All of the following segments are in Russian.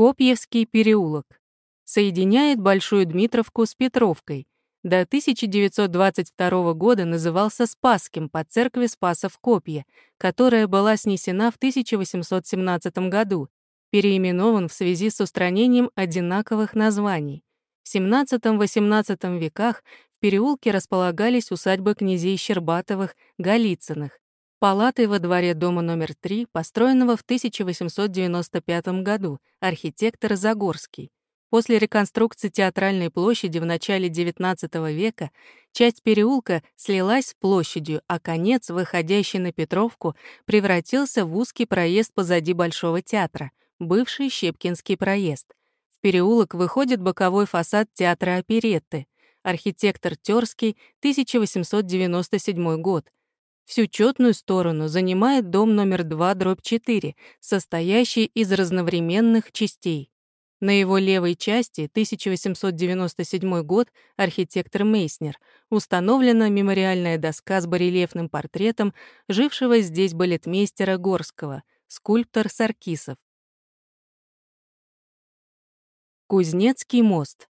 Копьевский переулок. Соединяет Большую Дмитровку с Петровкой. До 1922 года назывался Спасским по церкви Спаса в Копье, которая была снесена в 1817 году, переименован в связи с устранением одинаковых названий. В XVII-XVIII веках в переулке располагались усадьбы князей Щербатовых, Голицыных, палатой во дворе дома номер 3, построенного в 1895 году, архитектор Загорский. После реконструкции театральной площади в начале XIX века часть переулка слилась с площадью, а конец, выходящий на Петровку, превратился в узкий проезд позади Большого театра, бывший Щепкинский проезд. В переулок выходит боковой фасад театра оперетты, архитектор Тёрский, 1897 год, Всю четную сторону занимает дом номер 2, дробь 4, состоящий из разновременных частей. На его левой части, 1897 год, архитектор Мейснер, установлена мемориальная доска с барельефным портретом жившего здесь балетмейстера Горского, скульптор Саркисов. Кузнецкий мост.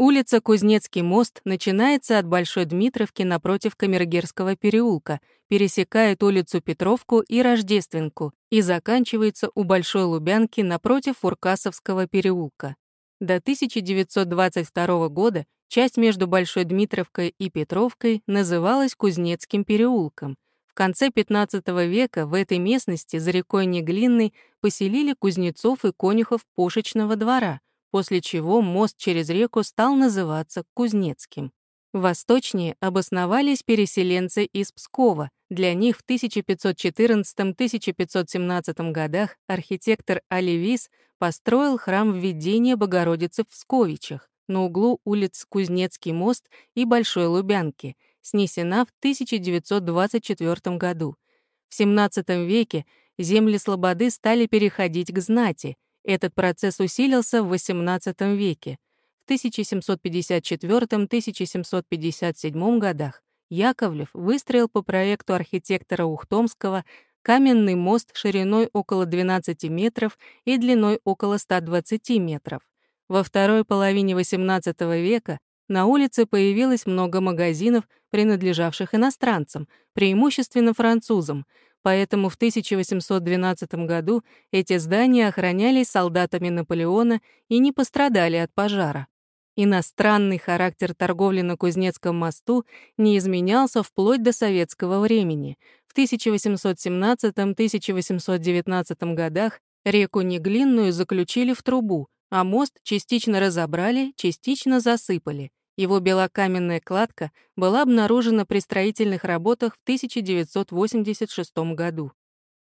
Улица Кузнецкий мост начинается от Большой Дмитровки напротив Камергерского переулка, пересекает улицу Петровку и Рождественку и заканчивается у Большой Лубянки напротив Фуркасовского переулка. До 1922 года часть между Большой Дмитровкой и Петровкой называлась Кузнецким переулком. В конце XV века в этой местности за рекой Неглинной поселили кузнецов и конюхов Пушечного двора — после чего мост через реку стал называться Кузнецким. Восточнее обосновались переселенцы из Пскова. Для них в 1514-1517 годах архитектор Оливис построил храм введения Богородицы в Псковичах на углу улиц Кузнецкий мост и Большой Лубянки, снесена в 1924 году. В XVII веке земли Слободы стали переходить к знати — этот процесс усилился в XVIII веке. В 1754-1757 годах Яковлев выстроил по проекту архитектора Ухтомского каменный мост шириной около 12 метров и длиной около 120 метров. Во второй половине XVIII века на улице появилось много магазинов, принадлежавших иностранцам, преимущественно французам, поэтому в 1812 году эти здания охранялись солдатами Наполеона и не пострадали от пожара. Иностранный характер торговли на Кузнецком мосту не изменялся вплоть до советского времени. В 1817-1819 годах реку Неглинную заключили в трубу, а мост частично разобрали, частично засыпали. Его белокаменная кладка была обнаружена при строительных работах в 1986 году.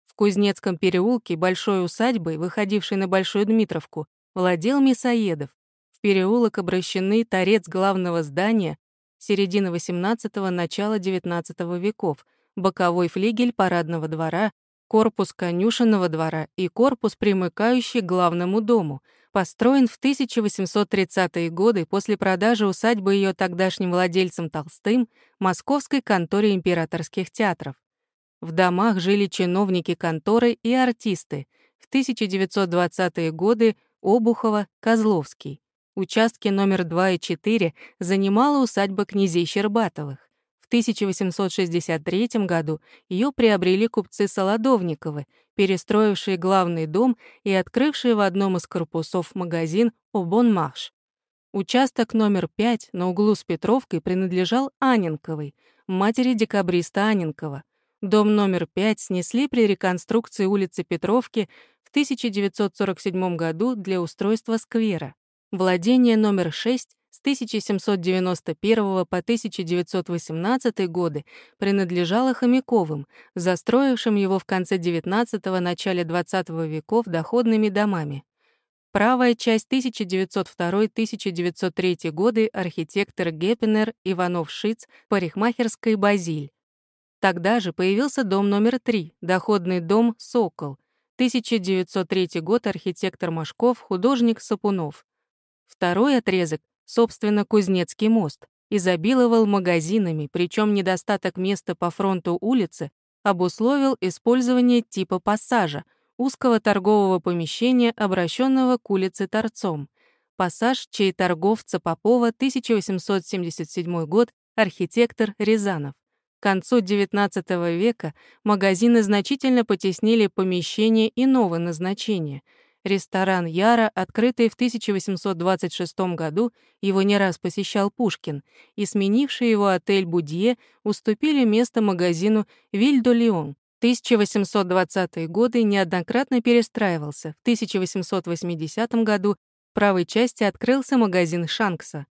В Кузнецком переулке большой усадьбой, выходившей на Большую Дмитровку, владел Мясоедов. В переулок обращены торец главного здания середины XVIII – начала XIX веков, боковой флигель парадного двора, корпус конюшенного двора и корпус, примыкающий к главному дому — построен в 1830-е годы после продажи усадьбы ее тогдашним владельцем Толстым московской конторе императорских театров. В домах жили чиновники конторы и артисты. В 1920-е годы Обухова, Козловский. Участки номер 2 и 4 занимала усадьба князей Щербатовых. 1863 году ее приобрели купцы Солодовниковы, перестроившие главный дом и открывшие в одном из корпусов магазин «Обон Марш». Участок номер 5 на углу с Петровкой принадлежал Аненковой, матери декабриста Аненкова. Дом номер 5 снесли при реконструкции улицы Петровки в 1947 году для устройства сквера. Владение номер 6 с 1791 по 1918 годы принадлежало Хомяковым, застроившим его в конце XIX – начале XX веков доходными домами. Правая часть 1902-1903 годы архитектор Геппенер Иванов-Шиц, парикмахерской «Базиль». Тогда же появился дом номер 3, доходный дом «Сокол», 1903 год архитектор Машков, художник Сапунов. Второй отрезок Собственно, Кузнецкий мост изобиловал магазинами, причем недостаток места по фронту улицы обусловил использование типа пассажа, узкого торгового помещения, обращенного к улице торцом. Пассаж торговца Попова, 1877 год, архитектор Рязанов. К концу XIX века магазины значительно потеснили помещение иного назначения. Ресторан Яра, открытый в 1826 году, его не раз посещал Пушкин, и сменивший его отель Будье уступили место магазину Виль-до-Лион. 1820-е годы неоднократно перестраивался. В 1880 году в правой части открылся магазин Шанкса.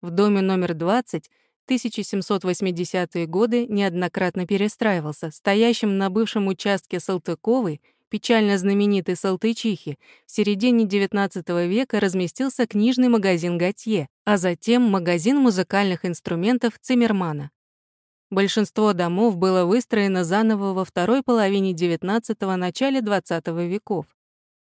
В доме номер 20 1780-е годы неоднократно перестраивался, стоящим на бывшем участке Салтыковой, печально знаменитой Салтычихи, в середине XIX века разместился книжный магазин Готье, а затем магазин музыкальных инструментов Циммермана. Большинство домов было выстроено заново во второй половине XIX – начале XX веков.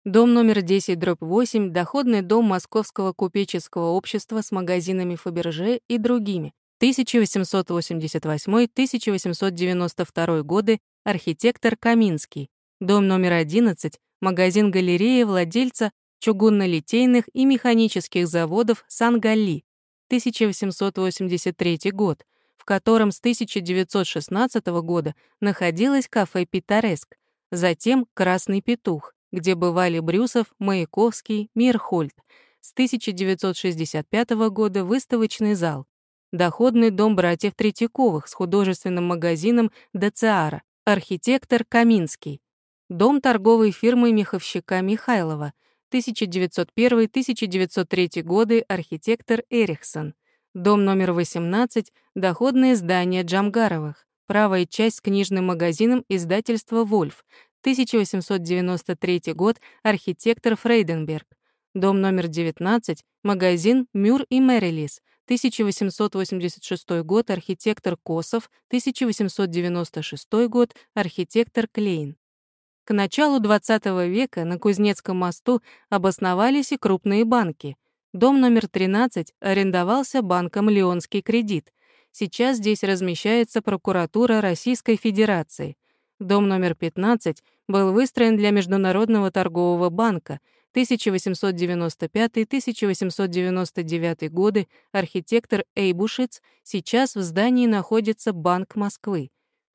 Дом номер 10, дробь 8, доходный дом Московского купеческого общества с магазинами Фаберже и другими, 1888-1892 годы, архитектор Каминский. Дом номер 11, магазин-галерея владельца чугунно-литейных и механических заводов Сан-Галли, 1883 год, в котором с 1916 года находилось кафе «Питореск», затем «Красный петух», где бывали Брюсов, Маяковский, Мирхольд. С 1965 года выставочный зал, доходный дом братьев Третьяковых с художественным магазином «Децеара», архитектор Каминский, дом торговой фирмы меховщика Михайлова, 1901-1903 годы, архитектор Эриксон, дом номер 18, доходное здание Джамгаровых, правая часть с книжным магазином издательства «Вольф», 1893 год, архитектор Фрейденберг, дом номер 19, магазин «Мюр и Мэрилис», 1886 год. Архитектор Косов, 1896 год. Архитектор Клейн. К началу XX века на Кузнецком мосту обосновались и крупные банки. Дом номер 13 арендовался банком «Леонский кредит». Сейчас здесь размещается прокуратура Российской Федерации. Дом номер 15 был выстроен для Международного торгового банка — 1895-1899 годы архитектор Эйбушиц, сейчас в здании находится Банк Москвы.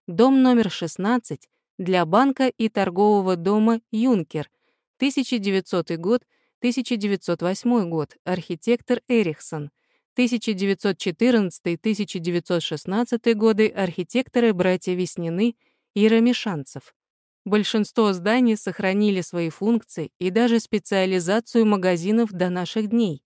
Дом номер 16 для банка и торгового дома «Юнкер», 1900 год, 1908 год, архитектор Эрихсон, 1914-1916 годы, архитекторы братья Веснины и Рамишанцев. Большинство зданий сохранили свои функции и даже специализацию магазинов до наших дней.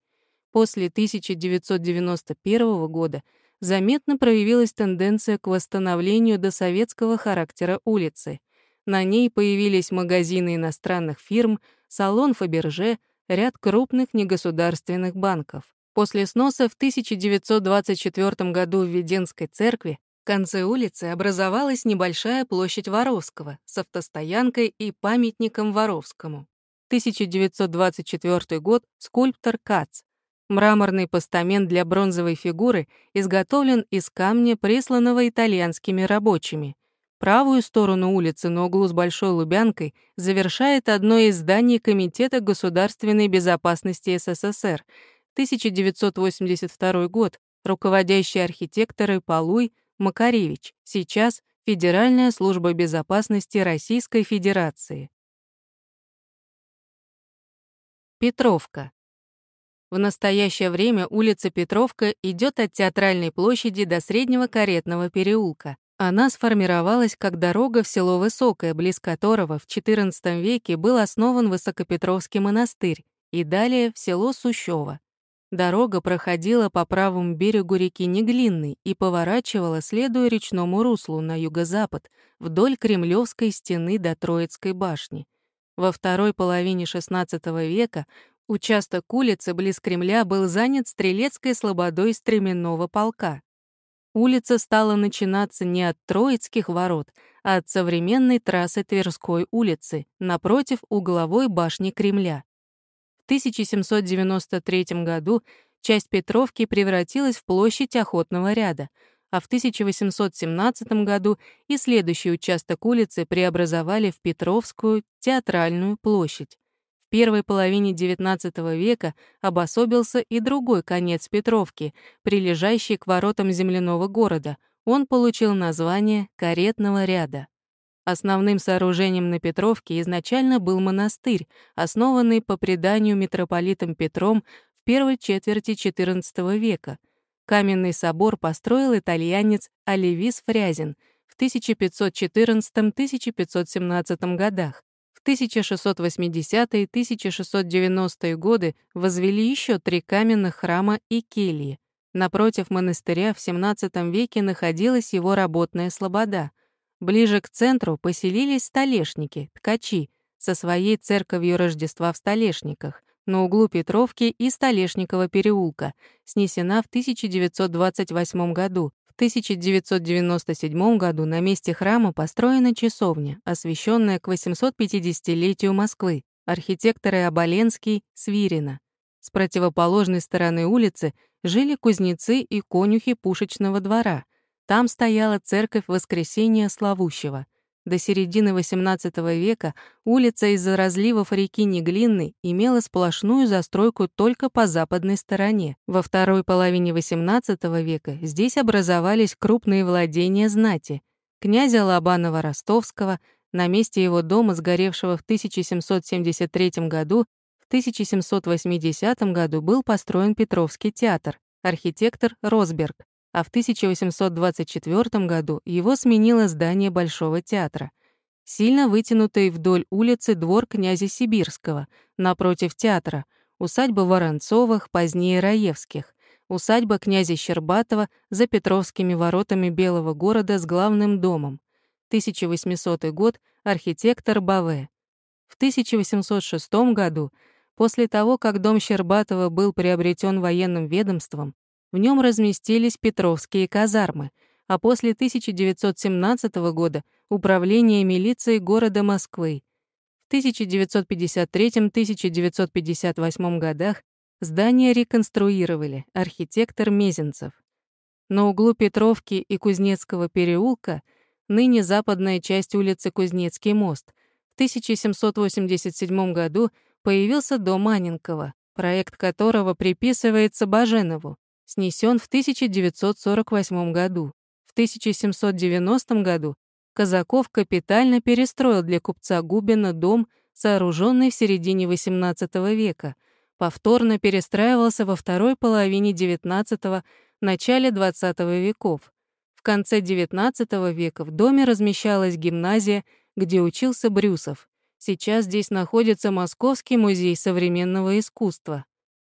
После 1991 года заметно проявилась тенденция к восстановлению досоветского характера улицы. На ней появились магазины иностранных фирм, салон Фаберже, ряд крупных негосударственных банков. После сноса в 1924 году в Веденской церкви в конце улицы образовалась небольшая площадь Воровского с автостоянкой и памятником Воровскому. 1924 год, скульптор Кац. Мраморный постамент для бронзовой фигуры изготовлен из камня, присланного итальянскими рабочими. Правую сторону улицы на углу с Большой Лубянкой завершает одно из зданий Комитета государственной безопасности СССР. 1982 год. Руководящие архитекторы Полуй, Макаревич, сейчас Федеральная служба безопасности Российской Федерации. Петровка. В настоящее время улица Петровка идет от Театральной площади до Среднего Каретного переулка. Она сформировалась как дорога в село Высокое, близ которого в XIV веке был основан Высокопетровский монастырь, и далее в село Сущево. Дорога проходила по правому берегу реки Неглинной и поворачивала, следуя речному руслу на юго-запад, вдоль Кремлевской стены до Троицкой башни. Во второй половине XVI века участок улицы близ Кремля был занят стрелецкой слободой стременного полка. Улица стала начинаться не от Троицких ворот, а от современной трассы Тверской улицы, напротив угловой башни Кремля. В 1793 году часть Петровки превратилась в площадь охотного ряда, а в 1817 году и следующий участок улицы преобразовали в Петровскую театральную площадь. Первой половине XIX века обособился и другой конец Петровки, прилежащий к воротам земляного города. Он получил название «Каретного ряда». Основным сооружением на Петровке изначально был монастырь, основанный по преданию митрополитом Петром в первой четверти XIV века. Каменный собор построил итальянец Оливис Фрязин в 1514-1517 годах. В 1680-1690 годы возвели еще три каменных храма и кельи. Напротив монастыря в XVII веке находилась его работная слобода — Ближе к центру поселились столешники, ткачи, со своей церковью Рождества в Столешниках, на углу Петровки и Столешникова переулка, снесена в 1928 году. В 1997 году на месте храма построена часовня, освященная к 850-летию Москвы, архитекторы Оболенский, Свирина. С противоположной стороны улицы жили кузнецы и конюхи пушечного двора — там стояла церковь Воскресения Славущего. До середины XVIII века улица из-за разливов реки Неглинной имела сплошную застройку только по западной стороне. Во второй половине XVIII века здесь образовались крупные владения знати. Князя Лобанова-Ростовского, на месте его дома, сгоревшего в 1773 году, в 1780 году был построен Петровский театр, архитектор Росберг а в 1824 году его сменило здание Большого театра. Сильно вытянутый вдоль улицы двор князя Сибирского, напротив театра, усадьба Воронцовых, позднее Раевских, усадьба князя Щербатова за Петровскими воротами Белого города с главным домом. 1800 год, архитектор Баве. В 1806 году, после того, как дом Щербатова был приобретен военным ведомством, в нем разместились Петровские казармы, а после 1917 года — Управление милицией города Москвы. В 1953-1958 годах здание реконструировали архитектор Мезенцев. На углу Петровки и Кузнецкого переулка ныне западная часть улицы Кузнецкий мост. В 1787 году появился дом Аненкова, проект которого приписывается Баженову снесен в 1948 году. В 1790 году Казаков капитально перестроил для купца Губина дом, сооруженный в середине XVIII века, повторно перестраивался во второй половине XIX – начале XX веков. В конце XIX века в доме размещалась гимназия, где учился Брюсов. Сейчас здесь находится Московский музей современного искусства.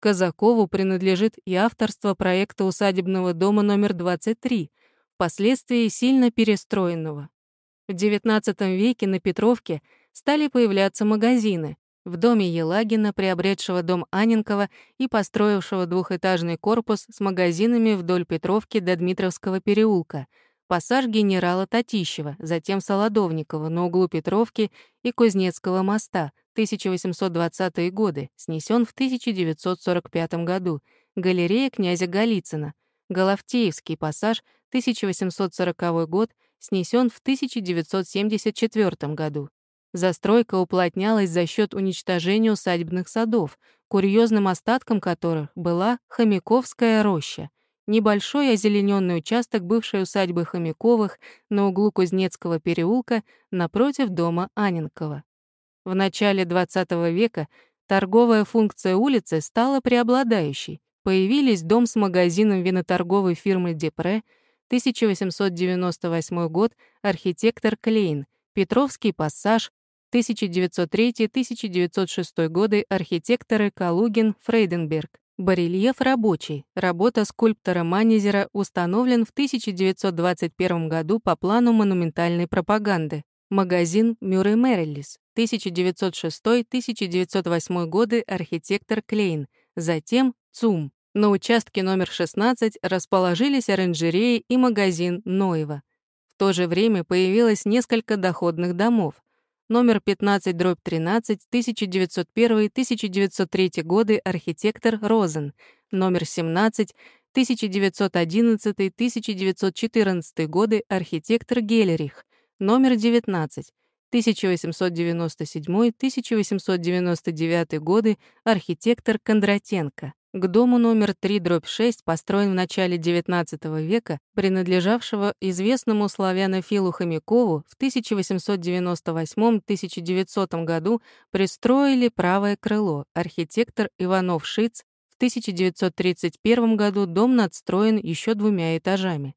Казакову принадлежит и авторство проекта усадебного дома номер 23, впоследствии сильно перестроенного. В XIX веке на Петровке стали появляться магазины. В доме Елагина, приобретшего дом Аненкова и построившего двухэтажный корпус с магазинами вдоль Петровки до Дмитровского переулка, пассаж генерала Татищева, затем Солодовникова на углу Петровки и Кузнецкого моста — 1820-е годы, снесен в 1945 году, галерея князя Голицына, Головтеевский пассаж, 1840 год, снесен в 1974 году. Застройка уплотнялась за счет уничтожения усадебных садов, курьезным остатком которых была Хомяковская роща, небольшой озелененный участок бывшей усадьбы Хомяковых на углу Кузнецкого переулка напротив дома Аненкова. В начале XX века торговая функция улицы стала преобладающей. Появились дом с магазином виноторговой фирмы «Депре», 1898 год, архитектор Клейн, Петровский пассаж, 1903-1906 годы, архитекторы Калугин, Фрейденберг. Барельеф рабочий. Работа скульптора Манезера установлен в 1921 году по плану монументальной пропаганды. Магазин Мюррей Мериллис. 1906-1908 годы архитектор Клейн, затем ЦУМ. На участке номер 16 расположились оранжереи и магазин Ноева. В то же время появилось несколько доходных домов. Номер 15 13 1901-1903 годы архитектор Розен, номер 17, 1911-1914 годы архитектор Гелерих, номер 19, 1897-1899 годы архитектор Кондратенко. К дому номер 3 дробь 6, построен в начале XIX века, принадлежавшего известному славянофилу Хомякову, в 1898-1900 году пристроили правое крыло, архитектор Иванов Шиц. В 1931 году дом надстроен еще двумя этажами.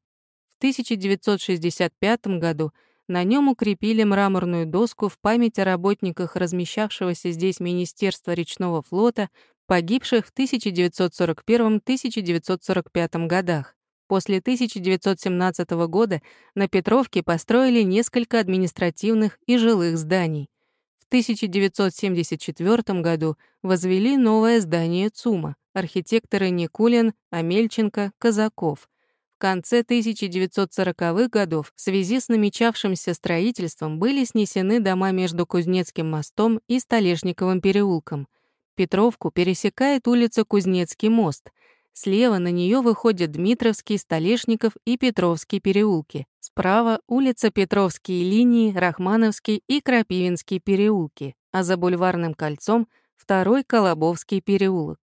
В 1965 году на нем укрепили мраморную доску в память о работниках размещавшегося здесь Министерства речного флота, погибших в 1941-1945 годах. После 1917 года на Петровке построили несколько административных и жилых зданий. В 1974 году возвели новое здание ЦУМа, архитекторы Никулин, Амельченко, Казаков — в конце 1940-х годов в связи с намечавшимся строительством были снесены дома между Кузнецким мостом и Столешниковым переулком. Петровку пересекает улица Кузнецкий мост. Слева на нее выходят Дмитровский, Столешников и Петровский переулки. Справа — улица Петровские линии, Рахмановский и Крапивинский переулки, а за Бульварным кольцом — второй Колобовский переулок.